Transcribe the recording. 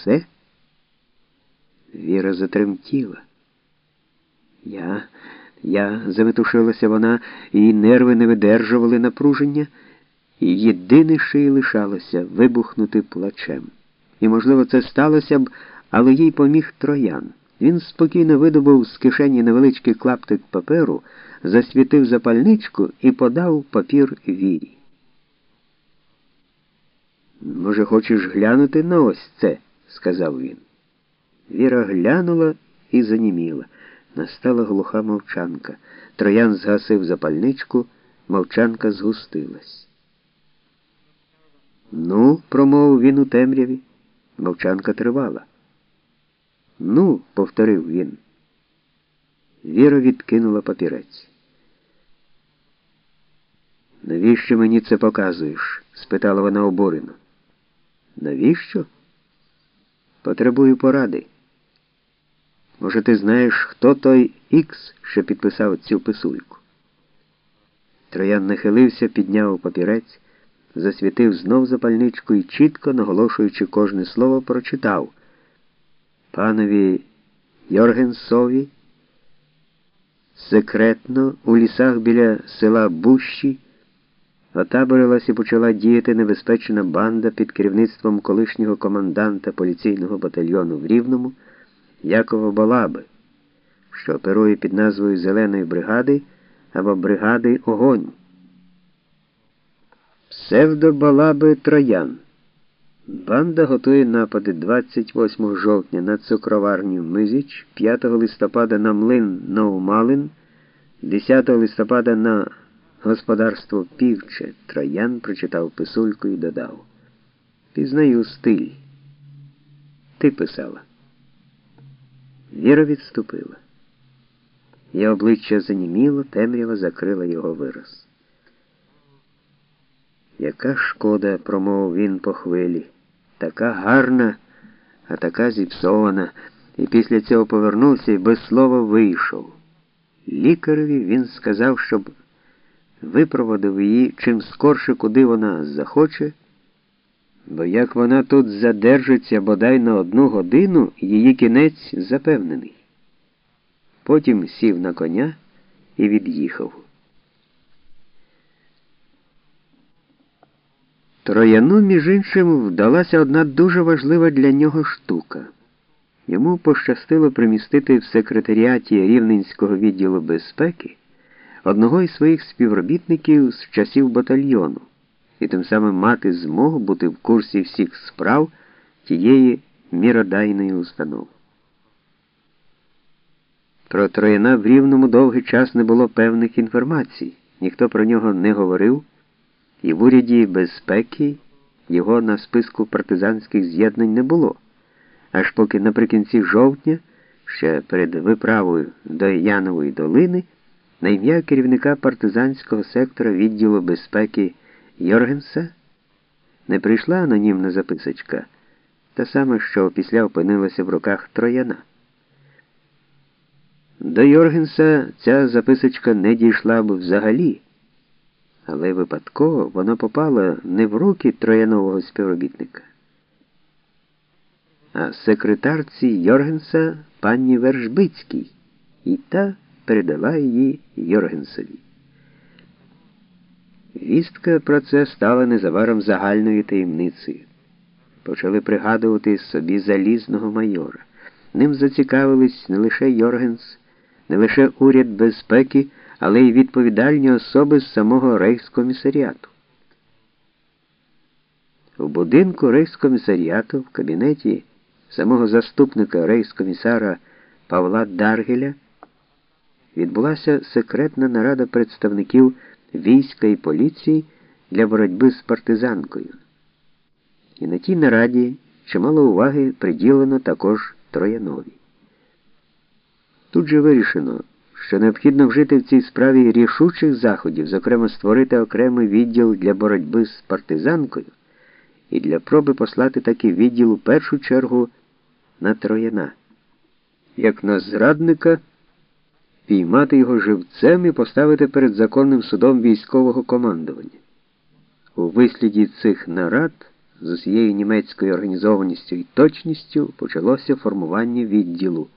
все? Віра затремтіла. Я, я, заметушилася вона, її нерви не видержували напруження, і єдине, що їй лишалося вибухнути плачем. І, можливо, це сталося б, але їй поміг троян. Він спокійно видобув з кишені невеличкий клаптик паперу, засвітив запальничку і подав папір вірі. Може, хочеш глянути на ось це? Сказав він. Віра глянула і заніміла. Настала глуха мовчанка. Троян згасив запальничку, мовчанка згустилась. Ну, промовив він у темряві. Мовчанка тривала. Ну, повторив він. Віра відкинула папірець. Навіщо мені це показуєш? спитала вона обурено. Навіщо? Потребую поради. Може, ти знаєш, хто той Ікс, що підписав цю писульку? Троян нахилився, підняв папірець, засвітив знов запальничку і чітко, наголошуючи кожне слово, прочитав панові Йоргенсові секретно у лісах біля села Бущі отаборилась і почала діяти небезпечна банда під керівництвом колишнього команданта поліційного батальйону в Рівному Якова Балаби, що оперує під назвою Зеленої бригади або бригади Огонь. Псевдобалаби Троян. Банда готує напади 28 жовтня на цукроварню Мизіч, 5 листопада на млин Новмалин, 10 листопада на господарство Півче. Троян прочитав писульку і додав. Пізнаю стиль. Ти писала. Віра відступила. Її обличчя заніміло, темрява закрила його вираз. Яка шкода, промовив він по хвилі, така гарна, а така зіпсована, і після цього повернувся і без слова вийшов. Лікареві він сказав, щоб випроводив її чим скорше, куди вона захоче, бо як вона тут задержиться бодай на одну годину, її кінець запевнений. Потім сів на коня і від'їхав. Трояну, між іншим, вдалася одна дуже важлива для нього штука. Йому пощастило примістити в секретаріаті Рівненського відділу безпеки одного із своїх співробітників з часів батальйону. І тим самим мати змогу бути в курсі всіх справ тієї міродайної установи. Про Трояна в Рівному довгий час не було певних інформацій, ніхто про нього не говорив і в уряді безпеки його на списку партизанських з'єднань не було, аж поки наприкінці жовтня, ще перед виправою до Янової долини, на ім'я керівника партизанського сектора відділу безпеки Йоргенса не прийшла анонімна записочка, та саме, що після опинилася в руках трояна. До Йоргенса ця записочка не дійшла б взагалі але випадково воно попало не в руки троянового співробітника, а секретарці Йоргенса пані Вершбицькій, і та передала її Йоргенсові. Вістка про це стала незабаром загальною таємницею. Почали пригадувати собі залізного майора. Ним зацікавились не лише Йоргенс, не лише уряд безпеки але й відповідальні особи з самого рейхскомісаріату. У будинку рейхскомісаріату в кабінеті самого заступника рейхскомісара Павла Даргеля відбулася секретна нарада представників війська і поліції для боротьби з партизанкою. І на тій нараді чимало уваги приділено також Троянові. Тут же вирішено що необхідно вжити в цій справі рішучих заходів, зокрема створити окремий відділ для боротьби з партизанкою і для проби послати такий відділ у першу чергу на Трояна, як на зрадника, піймати його живцем і поставити перед законним судом військового командування. У висліді цих нарад з усією німецькою організованістю і точністю почалося формування відділу.